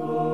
Oh.